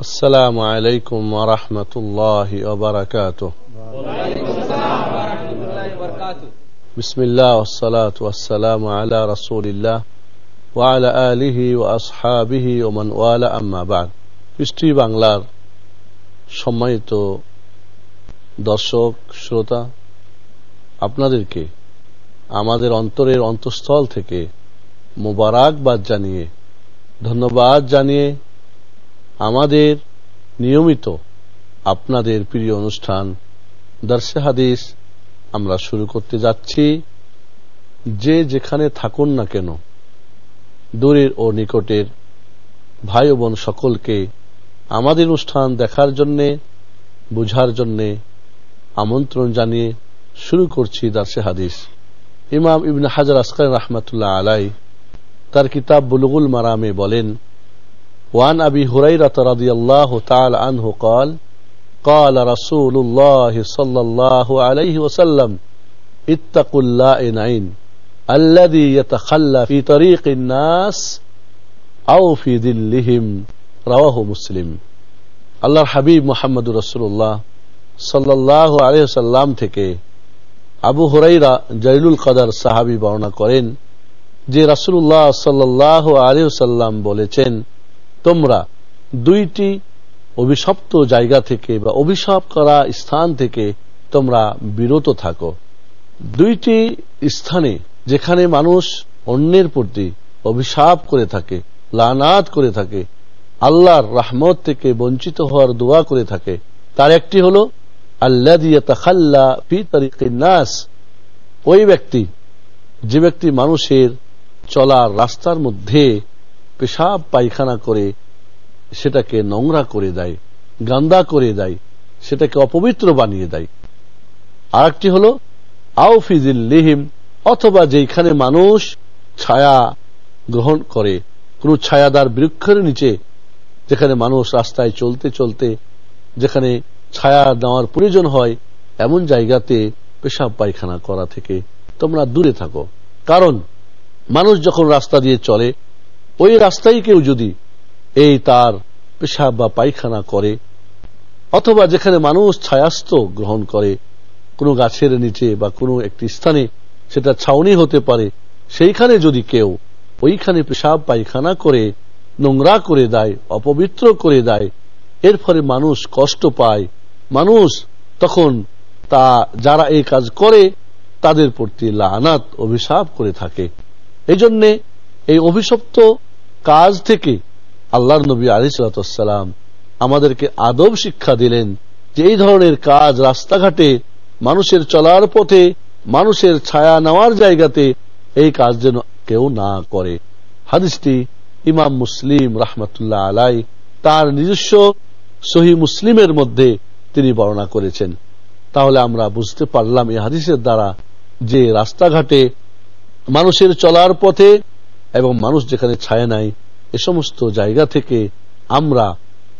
السلام عليكم ورحمة الله وبركاته وعليكم السلام ورحمة الله وبركاته بسم الله والصلاة والسلام على رسول الله وعلى آله وأصحابه ومن والاه أما بعد পৃষ্টি বাংলার সম্মানিত দর্শক শ্রোতা আপনাদেরকে আমাদের অন্তরের অন্তঃস্থল থেকে মোবারকবাদ জানিয়ে ধন্যবাদ জানিয়ে আমাদের নিয়মিত আপনাদের প্রিয় অনুষ্ঠান দর্শে হাদিস আমরা শুরু করতে যাচ্ছি। যে যেখানে থাকুন না কেন, দূরের ও নিকটের ভাই বোন সকলকে আমাদের অনুষ্ঠান দেখার জন্যে, বুঝার জন্যে আমন্ত্রণ জানিয়ে শুরু করছি দার্সে হাদিস। ইমাম ইবন হাজার আসকার রহমতুল্লাহ আলাই তার কিতাব বুলুগুল মারামে বলেন وعن أبي هريرة رضي الله تعالى عنه قال قال رسول الله صلى الله عليه وسلم اتقوا اللائنين الذي يتخلى في طريق الناس أو في ذلهم رواه مسلم আল্লাহর হাবিব মোহাম্মদ রসুল্লাহ সাল্লাহ আলহাম থেকে আবু হুরাইরা জলিলুল কদার সাহাবি বর্ণনা করেন যে রাসুল্লাহ সাল্লাহ আলহাম বলেছেন তোমরা দুইটি অভিশপ্ত জায়গা থেকে বা অভিশাপ করা স্থান থেকে তোমরা বিরত থাকো। দুইটি স্থানে যেখানে মানুষ অন্যের প্রতি অভিশাপ করে থাকে, লানাত করে থাকে, আল্লাহর রাহমত থেকে বঞ্চিত হওয়ার দোয়া করে থাকে। তার একটি হল আল্লাহ নাস। ওই ব্যক্তি, যে ব্যক্তি মানুষের চলার রাস্তার মধ্যে পেশাব পায়খানা করে, সেটাকে নোংরা করে দেয়, গান্দা করে দেয়, সেটাকে অপবিত্র বানিয়ে দেয়। আর একটি হল আউফিজিল্লিহিম অথবা যেখানে মানুষ ছায়া গ্রহণ করে, কোন ছায়াদার বৃক্ষের নিচে, যেখানে মানুষ রাস্তায় চলতে চলতে, যেখানে ছায়া দেওয়ার প্রয়োজন হয়, এমন জায়গাতে পেশাব পায়খানা করা থেকে তোমরা দূরে থাকো। কারণ, মানুষ যখন রাস্তা দিয়ে চলে ওই রাস্তায় কেউ যদি এই তার পেশাব বা পায়খানা করে, অথবা যেখানে মানুষ ছায়াস্ত গ্রহণ করে, কোনো গাছের নিচে বা কোনো একটি স্থানে সেটা ছাউনি হতে পারে, সেইখানে যদি কেউ ওইখানে পেশাব, পায়খানা করে, নোংরা করে দেয়, অপবিত্র করে দেয়, এর ফলে মানুষ কষ্ট পায়। মানুষ তখন তা, যারা এই কাজ করে, তাদের প্রতি লানাত, অভিশাপ করে থাকে। এই জন্যে এই অভিশপ্ত কাজ থেকে আল্লাহর নবী আলিসালাম আমাদেরকে আদব শিক্ষা দিলেন যে এই ধরনের কাজ রাস্তাঘাটে মানুষের চলার পথে, মানুষের ছায়া নেওয়ার জায়গাতে এই কাজ যেন কেউ না করে। হাদিসটি ইমাম মুসলিম রাহমাতুল্লাহ আলাই তার নিজস্ব সহি মুসলিমের মধ্যে তিনি বর্ণনা করেছেন। তাহলে আমরা বুঝতে পারলাম এই হাদিসের দ্বারা যে রাস্তাঘাটে মানুষের চলার পথে এবং মানুষ যেখানে ছায়া নাই, এ সমস্ত জায়গা থেকে আমরা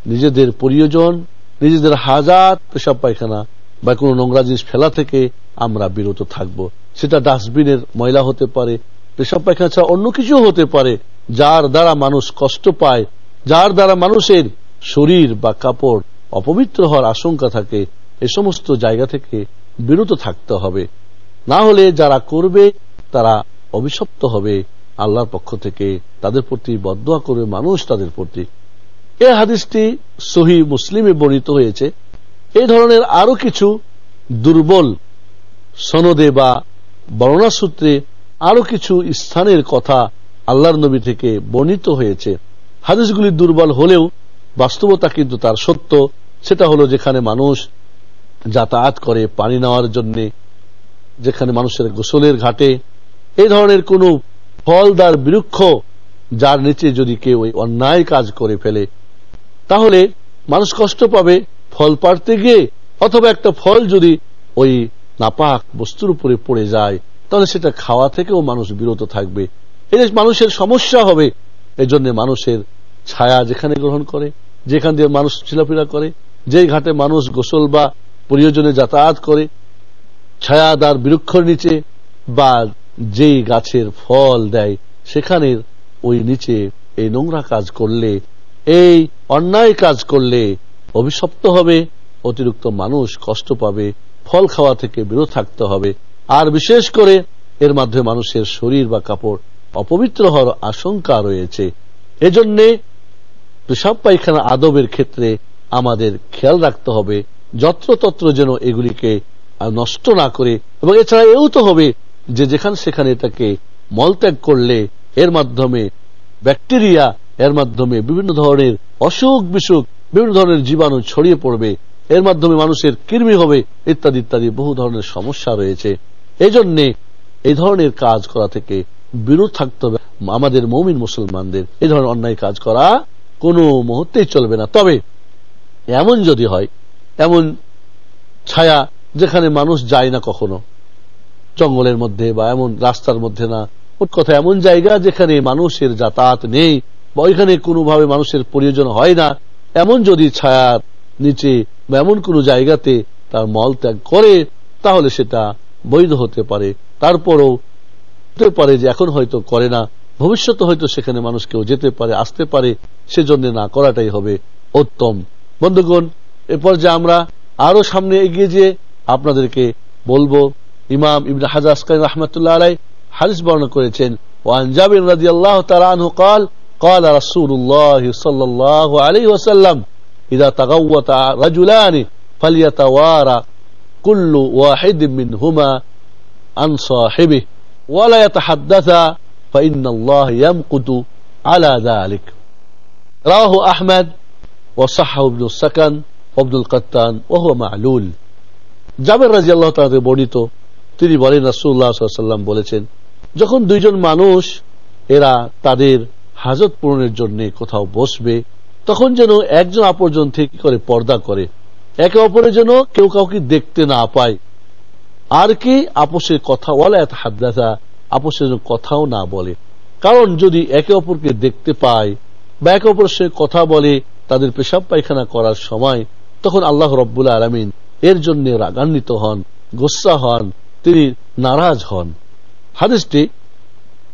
নিজেদের প্রয়োজন, নিজেদের হাজার পেশাব পায়খানা বা কোনো নোংরা জিনিস ফেলা থেকে আমরা বিরত থাকব। সেটা ডাস্টবিনের ময়লা হতে পারে, পেশাব পায়খানা ছাড়া অন্য কিছু হতে পারে, যার দ্বারা মানুষ কষ্ট পায়, যার দ্বারা মানুষের শরীর বা কাপড় অপবিত্র হওয়ার আশঙ্কা থাকে, এ সমস্ত জায়গা থেকে বিরত থাকতে হবে। না হলে যারা করবে, তারা অভিশপ্ত হবে। আল্লাহর পক্ষ থেকে তাদের প্রতি বদয়া করবে মানুষ তাদের প্রতি। এ হাদিসটি সহি মুসলিমে বর্ণিত হয়েছে। এই ধরনের আরও কিছু দুর্বল সনদে বা বর্ণনা সূত্রে আরও কিছু স্থানের কথা আল্লাহর নবী থেকে বর্ণিত হয়েছে। হাদিসগুলি দুর্বল হলেও বাস্তবতা কিন্তু তার সত্য। সেটা হলো যেখানে মানুষ যাতায়াত করে পানি নেওয়ার জন্য, যেখানে মানুষের গোসলের ঘাটে। এই ধরনের কোন ফলদার বৃক্ষ, যার নিচে যদি কেউ অন্যায় কাজ করে ফেলে, তাহলে মানুষ কষ্ট পাবে ফল পাড়তে গিয়ে, অথবা একটা ফল যদি ওই নাপাক বস্তুর উপরে পড়ে যায়, তাহলে সেটা খাওয়া থেকেও মানুষ বিরত থাকবে। এই মানুষের সমস্যা হবে, এজন্য মানুষের ছায়া যেখানে গ্রহণ করে, যেখান দিয়ে মানুষ ছিলাফিরা করে, যেই ঘাটে মানুষ গোসল বা প্রয়োজনে যাতায়াত করে, ছায়াদার বৃক্ষর নিচে বা যেই গাছের ফল দেয়, সেখানের ওই নিচে এই নোংরা কাজ করলে, এই অন্যায় কাজ করলে অভিশপ্ত হবে, অতিরিক্ত মানুষ কষ্ট পাবে, ফল খাওয়া থেকে বিরত থাকতে হবে। আর বিশেষ করে এর মাধ্যমে মানুষের শরীর বা কাপড় অপবিত্র হওয়ার আশঙ্কা রয়েছে। এজন্যে পেশাব পায়খানা আদবের ক্ষেত্রে আমাদের খেয়াল রাখতে হবে, যত্রতত্র যেন এগুলিকে নষ্ট না করে, এবং এছাড়া এও তো হবে যে যেখানে সেখানে এটাকে মলত্যাগ করলে এর মাধ্যমে ব্যাকটেরিয়া, এর মাধ্যমে বিভিন্ন ধরনের অসুখ বিসুখ, বিভিন্ন ধরনের জীবাণু ছড়িয়ে পড়বে, এর মাধ্যমে মানুষের কৃমি হবে, ইত্যাদি ইত্যাদি বহু ধরনের সমস্যা রয়েছে। এই জন্যে এই ধরনের কাজ করা থেকে বিরত থাকতে হবে আমাদের মৌমিন মুসলমানদের। এই ধরনের অন্যায় কাজ করা কোনো মুহূর্তেই চলবে না। তবে এমন যদি হয়, এমন ছায়া যেখানে মানুষ যায় না কখনো জঙ্গলের মধ্যে বা এমন রাস্তার মধ্যে না। ওর কথা এমন জায়গা যেখানে মানুষের যাতায়াত নেই বা ওইখানে কোনোভাবে মানুষের প্রয়োজন হয় না। এমন যদি ছায়ার নিচে বা এমন কোন জায়গাতে তার মল ত্যাগ করে, তাহলে সেটা বৈধ হতে পারে। তারপরও হতে পারে যে এখন হয়তো করে না। ভবিষ্যতে হয়তো সেখানে মানুষ কেউ যেতে পারে, আসতে পারে। সেজন্য না করাটাই হবে উত্তম। বন্ধুগণ এরপর যে আমরা আরও সামনে এগিয়ে যে আপনাদেরকে বলব ইমাম ইবন হাজার রহমতুল্লাহ আলাই হারিস বর্ণনা করেছেন ওয়ান জাবির রাজি আল্লাহ তালাহ قال قال رسول الله صلى الله عليه وسلم إذا تغوت رجلان فليتوارى كل واحد منهما عن صاحبه ولا يتحدث فإن الله يمقت على ذلك رواه أحمد وصحه ابن السكن وابن القتان وهو معلول জাবের রাজি আল্লাহ তাদের বর্ণিত তিনি বলেন রাসুল্লাহ সাল্লাম বলেছেন, যখন দুইজন মানুষ, এরা তাদের হাজত পূরণের জন্য কোথাও বসবে, তখন যেন একজন অপরজন থেকে করে পর্দা করে, একে অপরের জন্য কেউ কাউকে দেখতে না পায়। আর কি আপোষের কথা বলে এত হাদ্দাসা আপোষের কথাও না বলে। কারণ যদি একে অপরকে দেখতে পায় বা একে অপরের সঙ্গে কথা বলে তাদের পেশাব পায়খানা করার সময়, তখন আল্লাহ রব্বুল আলমিন এর জন্য রাগান্বিত হন, গোসা হন তিনি নারাজ হন। হাদিসটি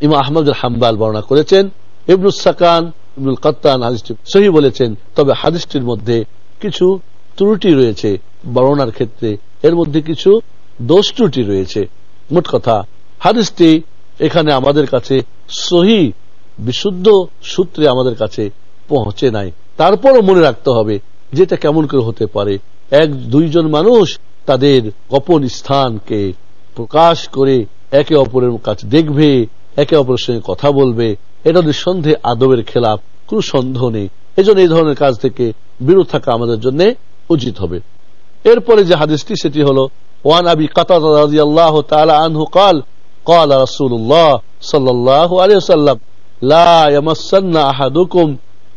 ইমা আহমদ হাম্বাল বর্ণনা করেছেন ইবনুল ইবনুল কত্তান হাদিসটি সহি বলেছেন, তবে হাদিসটির মধ্যে কিছু ত্রুটি রয়েছে। বর্ণনার ক্ষেত্রে এর মধ্যে কিছু দোষ ত্রুটি রয়েছে। মোট কথা, হাদিসটি এখানে আমাদের কাছে সহি, বিশুদ্ধ সূত্রে আমাদের কাছে পৌঁছে নাই। তারপরও মনে রাখতে হবে, যেটা কেমন করে হতে পারে। এক, দুইজন মানুষ তাদের গোপন স্থানকে প্রকাশ করে একে অপরের কাছে দেখবে একে অপরের সঙ্গে কথা বলবে এটা নিঃসন্দেহে আদবের খেলাফ কোন সন্দেহ নেই এজন্য এই ধরনের কাজ থেকে বিরত থাকা আমাদের জন্য উচিত হবে এরপরে যে হাদিসটি সেটি হল ওয়ান আবি কাতাল্লাহ আনহু কাল قال رسول الله صلى الله عليه وسلم لا يمسن أحدكم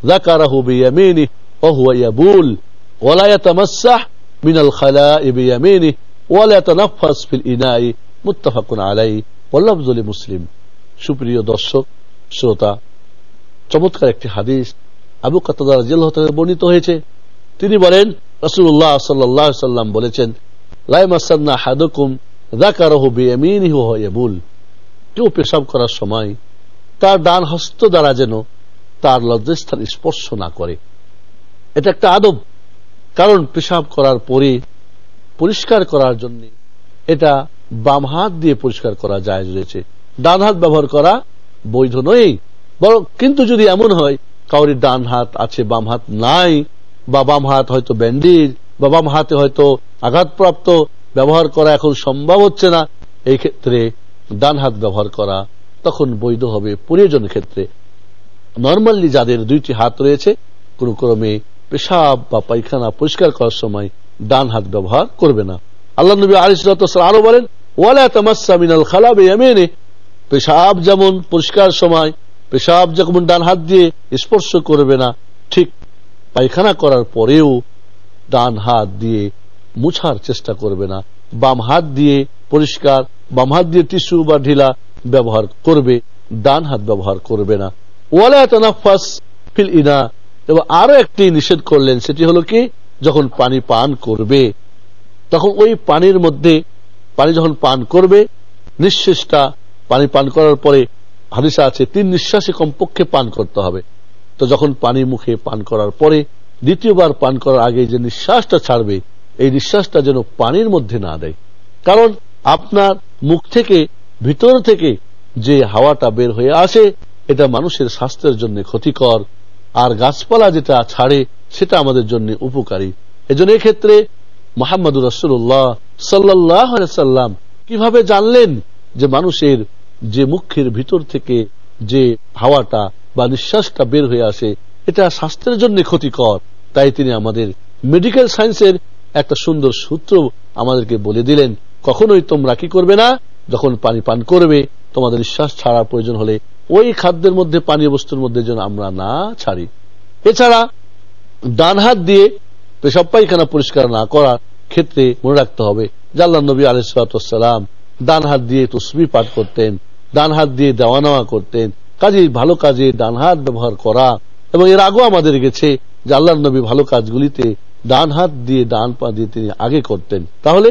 ذكره بيمينه وهو يبول ولا يتمسح من الخلاء بيمينه মুসলিম সুপ্রিয় দর্শক, শ্রোতা, চমৎকার একটি হাদিস আবু বর্ণিত হয়েছে। তিনি বলেন সাল্লাম বলেছেন লাই হাদুকুম কেউ পেশাব করার সময় তার ডান হস্ত দ্বারা যেন তার লজ্জাস্থান স্পর্শ না করে। এটা একটা আদব। কারণ পেশাব করার পরে পরিষ্কার করার জন্য এটা বাম হাত দিয়ে পরিষ্কার করা যায় রয়েছে। ডান হাত ব্যবহার করা বৈধ নয়। বরং কিন্তু যদি এমন হয়, কাউরি ডান হাত আছে, বাম হাত নাই, বা বাম হাত হয়তো ব্যান্ডেজ, বা বাম হাতে হয়তো আঘাতপ্রাপ্ত, ব্যবহার করা এখন সম্ভব হচ্ছে না, এই ক্ষেত্রে ডান হাত ব্যবহার করা তখন বৈধ হবে প্রয়োজন ক্ষেত্রে। নর্মালি যাদের দুইটি হাত রয়েছে, কোন ক্রমে পেশাব বা পায়খানা পরিষ্কার করার সময় ডান হাত ব্যবহার করবে না। আল্লাহ নবী আলিসাল আরও বলেন, ওয়ালা তামাসা মিনাল খালাবে এমেনে পেশাব যেমন পরিষ্কার সময়, পেশাব যেমন ডান হাত দিয়ে স্পর্শ করবে না, ঠিক পায়খানা করার পরেও ডান হাত দিয়ে মুছার চেষ্টা করবে না। বাম হাত দিয়ে পরিষ্কার, বাম হাত দিয়ে টিস্যু বা ঢিলা ব্যবহার করবে, ডান হাত ব্যবহার করবে না। ওয়ালাফাস ফিল ইনা। এবং আরও একটি নিষেধ করলেন, সেটি হলো কি? যখন পানি পান করবে, তখন ওই পানির মধ্যে পানি যখন পান করবে নিঃশ্বাসটা পানি পান করার পরে হাদিসা আছে, তিন নিঃশ্বাসে কমপক্ষে পান করতে হবে। তো যখন পানি মুখে পান করার পরে, দ্বিতীয়বার পান করার আগে যে নিঃশ্বাসটা ছাড়বে, এই নিঃশ্বাসটা যেন পানির মধ্যে না দেয়। কারণ আপনার মুখ থেকে, ভিতর থেকে যে হাওয়াটা বের হয়ে আসে, এটা মানুষের স্বাস্থ্যের জন্য ক্ষতিকর। আর গাছপালা যেটা ছাড়ে, সেটা আমাদের জন্য উপকারী। এজন্য ক্ষেত্রে মোহাম্মদুর রসুল্লাহ সাল্লাহ সাল্লাম কীভাবে জানলেন যে মানুষের যে মুখের ভিতর থেকে যে হাওয়াটা বা নিঃশ্বাসটা বের হয়ে আসে, এটা স্বাস্থ্যের জন্য ক্ষতিকর। তাই তিনি আমাদের মেডিকেল সায়েন্সের একটা সুন্দর সূত্র আমাদেরকে বলে দিলেন, কখনোই তোমরা কি করবে না? যখন পানি পান করবে, তোমাদের নিঃশ্বাস ছাড়ার প্রয়োজন হলে ওই খাদ্যের মধ্যে, পানীয় বস্তুর মধ্যে যেন আমরা না ছাড়ি। এছাড়া ডান হাত দিয়ে পেশাব পায়খানা পরিষ্কার না করার ক্ষেত্রে মনে রাখতে হবে জাল্লা নবী আলিসালাম ডান হাত দিয়ে তসবি পাঠ করতেন, ডান হাত দিয়ে দেওয়া নেওয়া করতেন কাজে ভালো কাজে ডান হাত ব্যবহার করা এবং এর আগেও আমাদের গেছে যে আল্লাহ নবী ভালো কাজগুলিতে ডান হাত দিয়ে, ডান পা দিয়ে তিনি আগে করতেন। তাহলে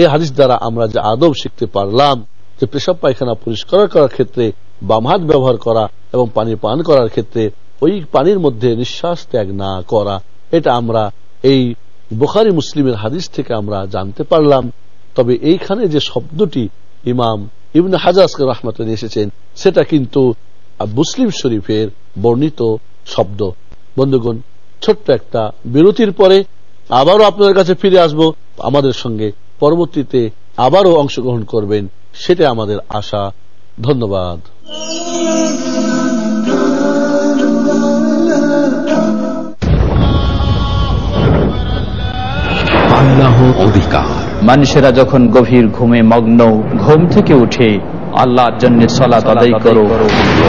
এই হাদিস দ্বারা আমরা যে আদব শিখতে পারলাম যে পেশাব পায়খানা পরিষ্কার করার ক্ষেত্রে, বাম হাত ব্যবহার করা এবং পানি পান করার ক্ষেত্রে ওই পানির মধ্যে নিঃশ্বাস ত্যাগ না করা। এটা আমরা এই বুখারি মুসলিমের হাদিস থেকে আমরা জানতে পারলাম। তবে এইখানে যে শব্দটি ইমাম ইবন হাজাজকে রহমত এসেছেন, সেটা কিন্তু মুসলিম শরীফের বর্ণিত শব্দ। বন্ধুগণ, ছোট্ট একটা বিরতির পরে আবারও আপনাদের কাছে ফিরে আসব। আমাদের সঙ্গে পরবর্তীতে আবারও অংশগ্রহণ করবেন সেটা আমাদের আশা। ধন্যবাদ। আল্লাহ অধিকার। মানুষেরা যখন গভীর ঘুমে মগ্ন ঘুম থেকে উঠে আল্লাহর জন্য সলা তদাই করো।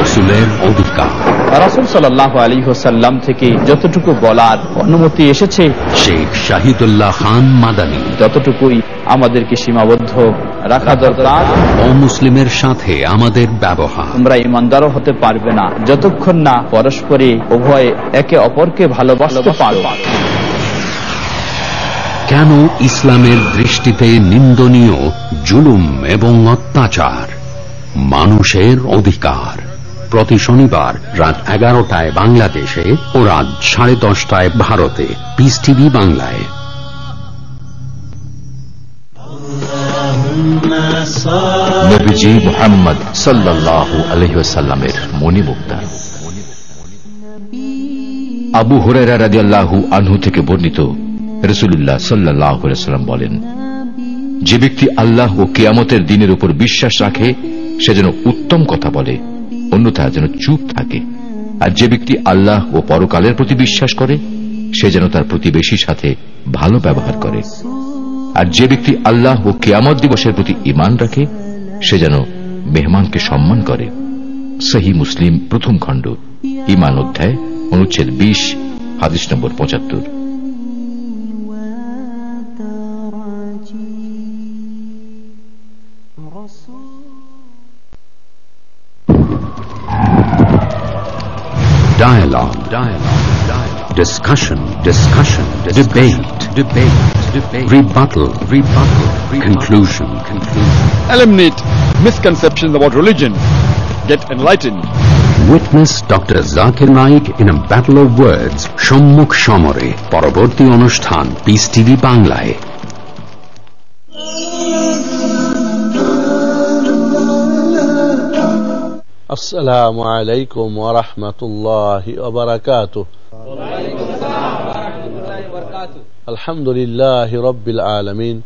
রসুলের অধিকার। রাসুল সাল্লাহ আলী হোসাল্লাম থেকে যতটুকু বলার অনুমতি এসেছে শেখ শাহিদুল্লাহ খান মাদানী। যতটুকুই আমাদেরকে সীমাবদ্ধ রাখা দরকার অমুসলিমের সাথে আমাদের ব্যবহার। তোমরা ইমানদারও হতে পারবে না যতক্ষণ না পরস্পরে উভয়ে একে অপরকে ভালোবাসতে। পারব। কেন ইসলামের দৃষ্টিতে নিন্দনীয় জুলুম এবং অত্যাচার? মানুষের অধিকার। প্রতি শনিবার রাত এগারোটায় বাংলাদেশে ও রাত সাড়ে দশটায় ভারতে। পিস টিভি বাংলায়। সাল্লাহ আবু হরেরা রাজি আল্লাহু আনহু থেকে বর্ণিত রসুল্লাহ সাল্লাম বলেন, যে ব্যক্তি আল্লাহ ও কিয়ামতের দিনের উপর বিশ্বাস রাখে, সে যেন উত্তম কথা বলে। অন্যথা যেন চুপ থাকে। আর যে ব্যক্তি আল্লাহ ও পরকালের প্রতি বিশ্বাস করে, সে যেন তার প্রতিবেশীর সাথে ভালো ব্যবহার করে। আর যে ব্যক্তি আল্লাহ ও কেয়ামত দিবসের প্রতি ইমান রাখে, সে যেন মেহমানকে সম্মান করে। সহি মুসলিম প্রথম খণ্ড ইমান অধ্যায়, অনুচ্ছেদ বিশ, হাদিস নম্বর পঁচাত্তর। Dialogue. Dialogue. Dialogue. Discussion. Discussion. Debate. Debate. Debate. Rebuttal. Rebuttal. Conclusion. Conclusion. Eliminate misconceptions about religion. Get enlightened. Witness Dr. Zakir Naik in a battle of words. সম্মুখ সমরে পরবর্তী অনুষ্ঠান পিস টিভি বাংলায় السلام عليكم ورحمة الله وبركاته وعليكم السلام ورحمة الله وبركاته الحمد لله رب العالمين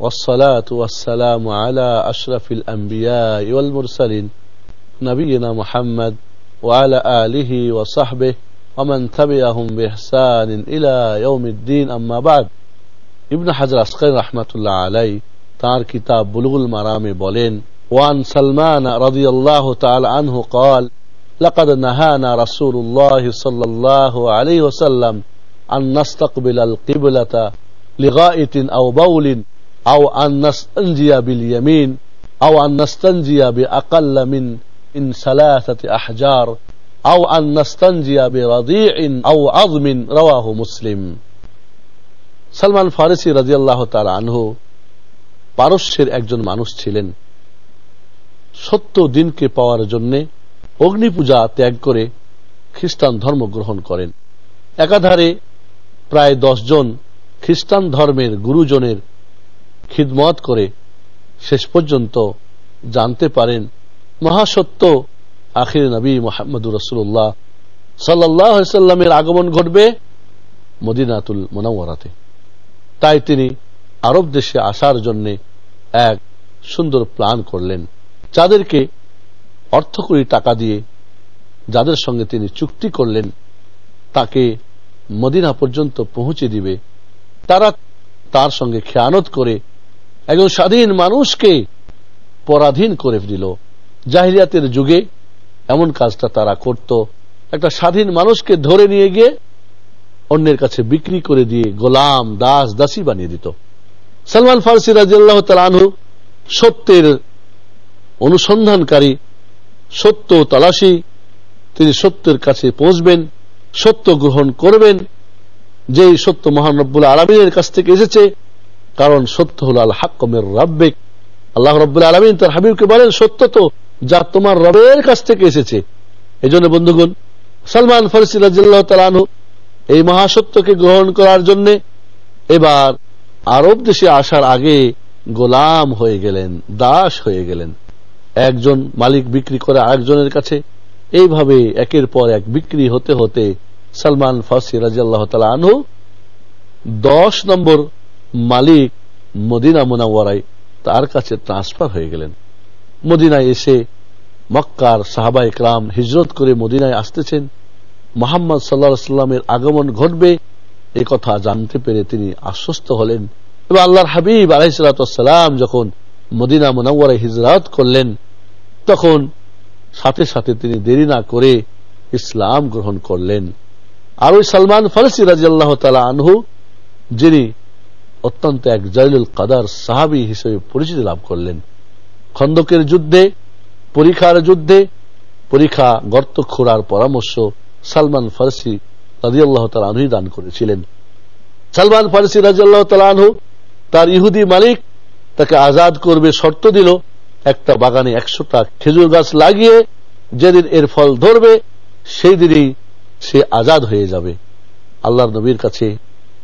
والصلاة والسلام على أشرف الأنبياء والمرسلين نبينا محمد وعلى آله وصحبه ومن تبعهم بإحسان إلى يوم الدين أما بعد ابن حجر আসকাই রহমতুল্লাহ আলাই তার কিতাব বুলুগুল মারামে বলেন وعن سلمان رضي الله تعالى عنه قال لقد نهانا رسول الله صلى الله عليه وسلم أن نستقبل القبلة لغائط أو بول أو أن نستنجي باليمين أو أن نستنجي بأقل من إن ثلاثة أحجار أو أن نستنجي برضيع أو عظم رواه مسلم সালমান ফারেসি রাজিয়াল্লাহ তার আনহু পারস্যের একজন মানুষ ছিলেন সত্য দিনকে পাওয়ার জন্য অগ্নি পূজা ত্যাগ করে খ্রিস্টান ধর্ম গ্রহণ করেন। একাধারে প্রায় জন খ্রিস্টান ধর্মের গুরুজনের খিদমত করে শেষ পর্যন্ত জানতে পারেন মহাসত্য আখির নবী মোহাম্মদুর রসুল্লাহ সাল্লামের আগমন ঘটবে মদিনাতুল মোনাওয়ারাতে। তাই তিনি আরব দেশে আসার জন্য এক সুন্দর প্ল্যান করলেন। যাদেরকে অর্থকরী টাকা দিয়ে যাদের সঙ্গে তিনি চুক্তি করলেন, তাকে মদিনা পর্যন্ত পৌঁছে দিবে। তারা তার সঙ্গে খেয়ানত করে একজন স্বাধীন মানুষকে পরাধীন করে দিল। জাহিরিয়াতের যুগে এমন কাজটা তারা করত। একটা স্বাধীন মানুষকে ধরে নিয়ে গিয়ে অন্যের কাছে বিক্রি করে দিয়ে গোলাম, দাস, দাসী বানিয়ে দিত। সালমান ফারসি রাজিয়াল্লাহ সত্যের অনুসন্ধানকারী, সত্য তালাশি, তিনি সত্যের কাছে পৌঁছবেন, সত্য গ্রহণ করবেন, যেই সত্য মহানব্বুল আলমিনের কাছ থেকে এসেছে, কারণ সত্য হল আল হাক্কমের রাব্বেক। আল্লাহ রব্বুল আলমিন তার হাবিবকে বলেন, সত্য তো, যা তোমার রবের কাছ থেকে এসেছে। এই জন্য বন্ধুগণ, সালমান ফরসি রাজিল্লাহ এই মহাসত্যকে গ্রহণ করার জন্য এবার আরব দেশে আসার আগে গোলাম হয়ে গেলেন, দাস হয়ে গেলেন। একজন মালিক বিক্রি করে আরেকজনের কাছে। এইভাবে একের পর এক বিক্রি হতে হতে সালমান ফাসি রাজিয়াল্লাহ তালা আনহু দশ নম্বর মালিক মদিনা মোনাওয়ারাই তার কাছে ট্রান্সফার হয়ে গেলেন। মদিনায় এসে মক্কার সাহাবা ইকরাম হিজরত করে মদিনায় আসতেছেন। মোহাম্মদ সাল্লা সাল্লামের আগমন ঘটবে, এ কথা জানতে পেরে তিনি আশ্বস্ত হলেন। এবং আল্লাহর হাবিব আলাইসালাম যখন মদিনা মোনাওয়ারায় হিজরাত করলেন তখন সাথে সাথে তিনি দেরি না করে ইসলাম গ্রহণ করলেন। আর ওই সালমান ফারসি রাজি আল্লাহ তালা আনহু, যিনি অত্যন্ত এক জয়লুল কাদার সাহাবি হিসেবে পরিচিতি লাভ করলেন। খন্দকের যুদ্ধে, পরীক্ষার যুদ্ধে, পরীক্ষা গর্ত খোঁড়ার পরামর্শ সালমান ফারসি রাজি আল্লাহ তালানহুই দান করেছিলেন। সালমান ফারসি রাজি আল্লাহ তালানহু তার ইহুদি মালিক, তাকে আজাদ করবে শর্ত দিল। একটা বাগানে একশোটা খেজুর গাছ লাগিয়ে যেদিন এর ফল ধরবে, সেই দিনই সে আজাদ হয়ে যাবে। আল্লাহ নবীর কাছে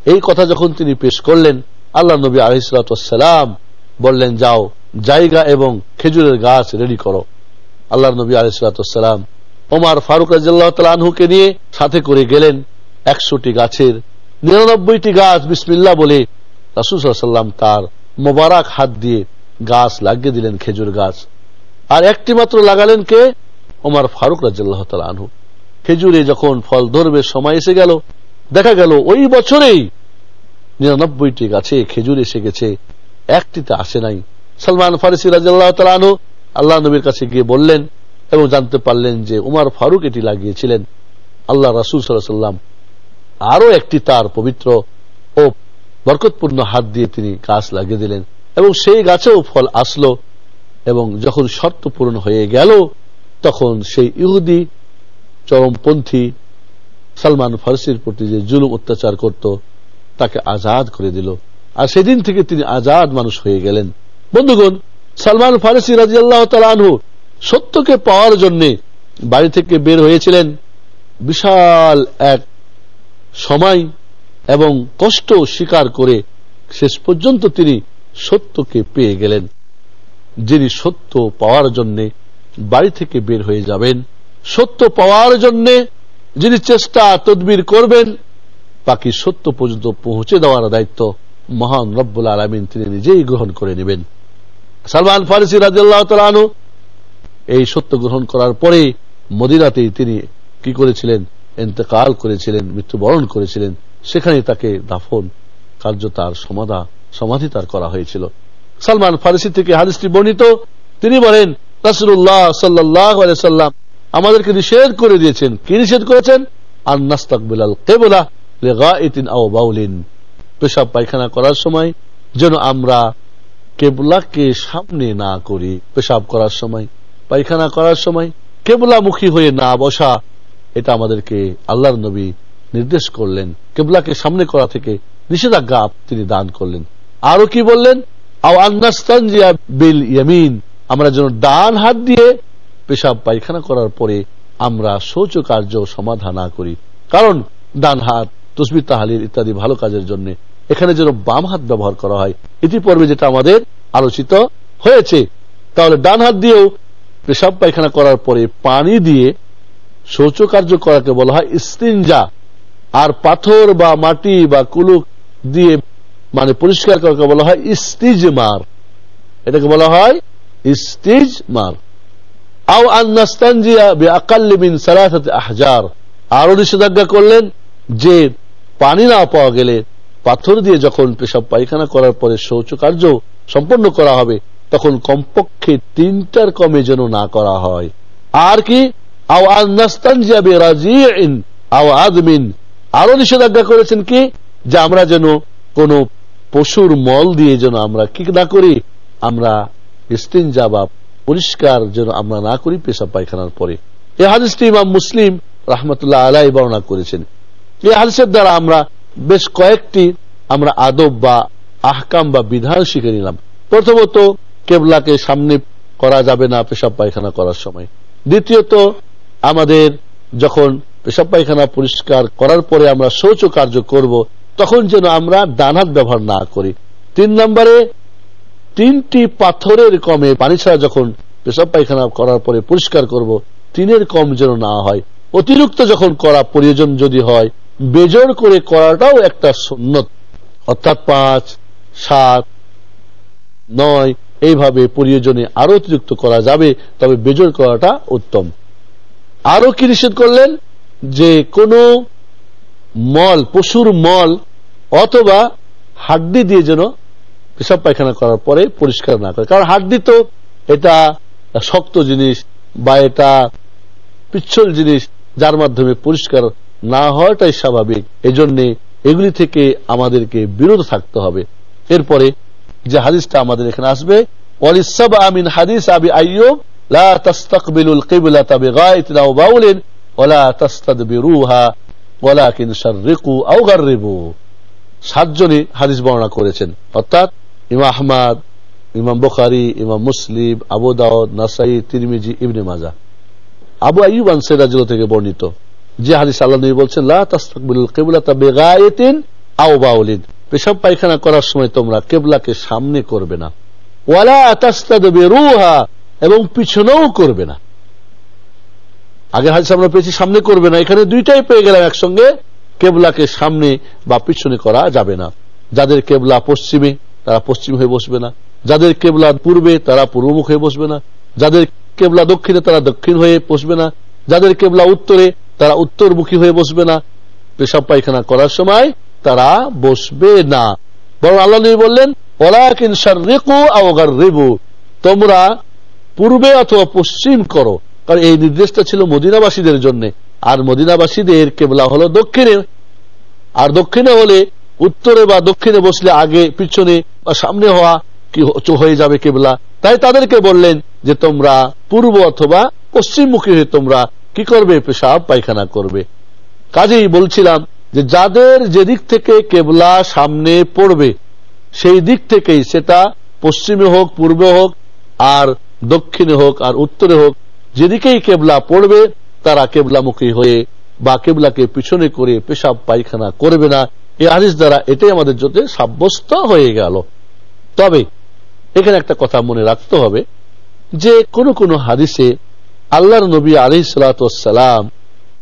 এই কথা যখন তিনি পেশ করলেন আল্লাহ নবী আলহিসাম বললেন, যাও, জায়গা এবং খেজুরের গাছ রেডি করো। আল্লাহ নবী আলহিসাম ওমার ফারুক রাজুকে নিয়ে সাথে করে গেলেন একশোটি গাছের, নিরানব্বইটি গাছ বিসমিল্লা বলে রাসুসাল্লাম তার মোবারক হাত দিয়ে গাছ লাগিয়ে দিলেন খেজুর গাছ। আর একটি মাত্র লাগালেন কে? ওমার ফারুক রাজ্লাহ আনহু। খেজুরে যখন ফল ধরবে, সময় এসে গেল। দেখা গেল ওই বছরেই নিরানব্বইটি গাছে খেজুর এসে গেছে। একটিতে আসে নাই। সালমান ফারিসি রাজ্লাহ আনহু আল্লাহ নবীর কাছে গিয়ে বললেন এবং জানতে পারলেন যে উমার ফারুক এটি লাগিয়েছিলেন। আল্লাহ রাসুল সাল্লাম আরও একটি তার পবিত্র ও বরকতপূর্ণ হাত দিয়ে তিনি গাছ লাগিয়ে দিলেন। এবং সেই গাছেও ফল আসলো, এবং যখন শর্ত পূরণ হয়ে গেল, তখন সেই ইহুদি চরমপন্থী সালমান ফারসির প্রতি যে জুলুম অত্যাচার করত, তাকে আজাদ করে দিল। আর সেদিন থেকে তিনি আজাদ মানুষ হয়ে গেলেন। বন্ধুগণ, সালমান ফারসি রাজি আল্লাহ তালু সত্যকে পাওয়ার জন্য বাড়ি থেকে বের হয়েছিলেন। বিশাল এক সময় এবং কষ্ট স্বীকার করে শেষ পর্যন্ত তিনি সত্যকে পেয়ে গেলেন। যিনি সত্য পাওয়ার জন্য বাড়ি থেকে বের হয়ে যাবেন, সত্য পাওয়ার জন্য যিনি চেষ্টা তদবির করবেন, বাকি সত্য পর্যন্ত পৌঁছে দেওয়ার দায়িত্ব মহান রব্বুল আলমিন তিনি নিজেই গ্রহণ করে নেবেন। সালমান ফারিসি রাজিয়াল্লাহ এই সত্য গ্রহণ করার পরে মদিনাতেই তিনি কি করেছিলেন? এতেকাল করেছিলেন, মৃত্যুবরণ করেছিলেন। সেখানে তাকে দাফন কার্য তার সমাধা সমাধি তার করা হয়েছিল। সালমান ফারিসি থেকে হাদিসটি বর্ণিত, তিনি বলেন রাসুল্লাহ সাল্লাহ সাল্লাম আমাদেরকে নিষেধ করে দিয়েছেন। কি নিষেধ করেছেন? আর নাস্তাকবিলাল কেবলা বাউলিন। পেশাব পায়খানা করার সময় যেন আমরা কেবলাকে সামনে না করি। পেশাব করার সময়, পায়খানা করার সময় কেবলামুখী হয়ে না বসা, এটা আমাদেরকে আল্লাহর নবী নির্দেশ করলেন। কেবলাকে সামনে করা থেকে নিষেধাজ্ঞা তিনি দান করলেন। আরও কি বললেন? বিল ইয়ামিন। আমরা যেন ডান হাত দিয়ে পেশাব পায়খানা করার পরে আমরা শৌচ কার্য সমাধান না করি। কারণ ডান হাত তসবি তাহালির ইত্যাদি ভালো কাজের জন্য এখানে যেন বাম হাত ব্যবহার করা হয়। ইতিপূর্বে যেটা আমাদের আলোচিত হয়েছে, তাহলে ডান হাত দিয়েও পেশাব পায়খানা করার পরে পানি দিয়ে শৌচ কার্য করাকে বলা হয় ইস্তিনজা। আর পাথর বা মাটি বা কুলুক দিয়ে মানে পরিষ্কার করাকে বলা হয় ইস্তিজমার। এটাকে বলা হয় ইস্তিজমার। আও আন্নাস্তানজিয়া আহজার। আরও নিষেধাজ্ঞা করলেন যে পানি না পাওয়া গেলে পাথর দিয়ে যখন পেশাব পায়খানা করার পরে শৌচ কার্য সম্পন্ন করা হবে, তখন কমপক্ষে তিনটার কমে যেন না করা হয়। আর কি? আও আন্নাস্তানজিয়া বে রাজিইন আও আদমিন। আরও নিষেধাজ্ঞা করেছেন কি? যে আমরা যেন কোন পশুর মল দিয়ে যেন আমরা কি না করি, আমরা ইস্তিনজা বা পরিষ্কার যেন আমরা না করি পেশাব পায়খানার পরে। এই হাদিসটি ইমাম মুসলিম রহমতুল্লাহ আলাই বর্ণনা করেছেন। এই হাদিসের দ্বারা আমরা বেশ কয়েকটি আমরা আদব বা আহকাম বা বিধান শিখে নিলাম। প্রথমত, কেবলাকে সামনে করা যাবে না পেশাব পায়খানা করার সময়। দ্বিতীয়ত, আমাদের যখন পেশাব পায়খানা পরিষ্কার করার পরে আমরা শৌচ কার্য করব তখন যেন আমরা ডানহাত ব্যবহার না করি। তিন নম্বরে, তিনটি পাথরের কমে পানি ছাড়া যখন পেশাব পায়খানা করার পরে পরিষ্কার করব তিনের কম যেন না হয়। অতিরিক্ত যখন করা প্রয়োজন যদি হয়, বেজোর করে করাটাও একটা সুন্নত। অর্থাৎ পাঁচ, সাত, নয়, এইভাবে প্রয়োজনে আরও অতিরিক্ত করা যাবে, তবে বেজোর করাটা উত্তম। আরও কি নিষেধ করলেন? যে কোন মল, পশুর মল, অথবা হাড্ডি দিয়ে যেন পেশাব পায়খানা করার পরে পরিষ্কার না করে। কারণ হাড্ডি তো এটা শক্ত জিনিস বা এটা পিচ্ছল জিনিস যার মাধ্যমে পরিষ্কার না হওয়াটাই স্বাভাবিক। এজন্য এগুলি থেকে আমাদেরকে বিরত থাকতে হবে। এরপরে যে হাদিসটা আমাদের এখানে আসবে আমিন হাদিস আবি আইয়ুব, লা তাস্তাকবিলুল কিবলাতা বিগাইতিন আও বাউলিন, ওয়ালা তাস্তাদবিরুহা। ওয়ালাকিন আও গাররিবু। সাতজনই হাদিস বর্ণনা করেছেন। অর্থাৎ ইমাম আহমদ, ইমাম বুখারী, ইমাম মুসলিম, আবু নাসাই, তিরমিজি, ইবনে মাজা আবু আনসারী থেকে বর্ণিত। যে হাদিস আল্লাহ নবী বলছেন, লা তাস্তাকবিলুল বিগাইতিন আও বাউলিন। পেশাব পায়খানা করার সময় তোমরা কেবলাকে সামনে করবে না। ওয়ালা তাস্তাদবিরুহা, এবং পিছনেও করবে না। আগে হাদিস আমরা পেয়েছি, সামনে করবে না। এখানে দুইটাই পেয়ে গেলাম একসঙ্গে। কেবলাকে সামনে বা পিছনে করা যাবে না। যাদের কেবলা পশ্চিমে, তারা পশ্চিম হয়ে বসবে না। যাদের কেবলা পূর্বে, তারা পূর্বমুখ হয়ে বসবে না। যাদের কেবলা দক্ষিণে, তারা দক্ষিণ হয়ে বসবে না। যাদের কেবলা উত্তরে, তারা উত্তরমুখী হয়ে বসবে না। পেশাব পায়খানা করার সময় তারা বসবে না। বরং আল্লাহ বললেন, ওলাকিন রেকু আওগার রেবু তোমরা পূর্বে অথবা পশ্চিম করো। কারণ এই নির্দেশটা ছিল মদিনাবাসীদের জন্য। আর মদিনাবাসীদের কেবলা হলো দক্ষিণে। আর দক্ষিণে হলে উত্তরে বা দক্ষিণে বসলে আগে, পিছনে বা সামনে হওয়া কি হয়ে যাবে কেবলা। তাই তাদেরকে বললেন যে তোমরা পূর্ব অথবা পশ্চিমমুখী হয়ে তোমরা কি করবে? পেশাব, পায়খানা করবে। কাজেই বলছিলাম যে যাদের যে দিক থেকে কেবলা সামনে পড়বে, সেই দিক থেকেই সেটা পশ্চিমে হোক, পূর্বে হোক, আর দক্ষিণে হোক, আর উত্তরে হোক যেদিকেই কেবলা পড়বে, তারা কেবলামুখী হয়ে বা কেবলাকে পিছনে করে পেশাব পায়খানা করবে না। এই হাদিস দ্বারা এটাই আমাদের জন্য সাব্যস্ত হয়ে গেল। তবে এখানে একটা কথা মনে রাখতে হবে যে কোন কোন হাদিসে আল্লাহর নবী আলি সালাম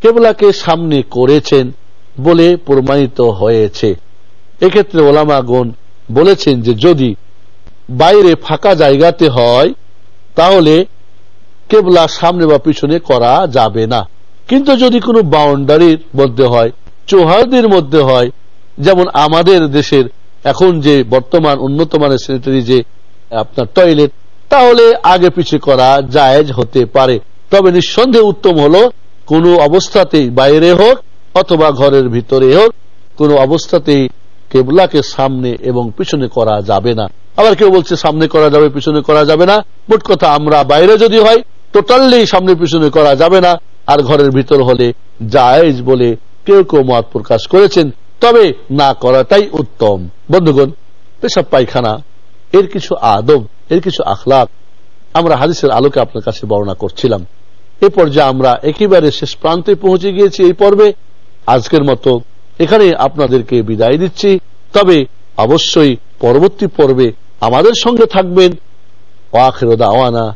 কেবলাকে সামনে করেছেন বলে প্রমাণিত হয়েছে। এক্ষেত্রে ওলামাগণ বলেছেন যে যদি বাইরে ফাঁকা জায়গাতে হয়, তাহলে কেবলা সামনে বা পিছনে করা যাবে না। কিন্তু যদি কোনো বাউন্ডারির মধ্যে হয়, চৌহার্দির মধ্যে হয়, যেমন আমাদের দেশের এখন যে বর্তমান উন্নত মানের স্যানিটারি যে আপনার টয়লেট তাহলে আগে পিছে করা জায়েজ হতে পারে। তবে নিঃসন্দেহে উত্তম হলো কোনো অবস্থাতেই বাইরে হোক অথবা ঘরের ভিতরে হোক, কোনো অবস্থাতেই কেবলাকে সামনে এবং পিছনে করা যাবে না। আবার কেউ বলছে সামনে করা যাবে, পিছনে করা যাবে না। মোট কথা আমরা বাইরে যদি হয় টোটালি সামনে পিছনে করা যাবে না। আর ঘরের ভিতর হলে জায়েজ বলে কেউ কেউ মত প্রকাশ করেছেন। তবে না করাটাই উত্তম। বন্ধুগণ, পেশাব পায়খানা, এর কিছু আদব, এর কিছু আখলাক আমরা হাদিসের আলোকে আপনার কাছে বর্ণনা করছিলাম। এ পর্যায়ে আমরা একেবারে শেষ প্রান্তে পৌঁছে গিয়েছি এই পর্বে। আজকের মতো এখানে আপনাদেরকে বিদায় দিচ্ছি। তবে অবশ্যই পরবর্তী পর্বে আমাদের সঙ্গে থাকবেন। ওয়াখির দাওয়ানা।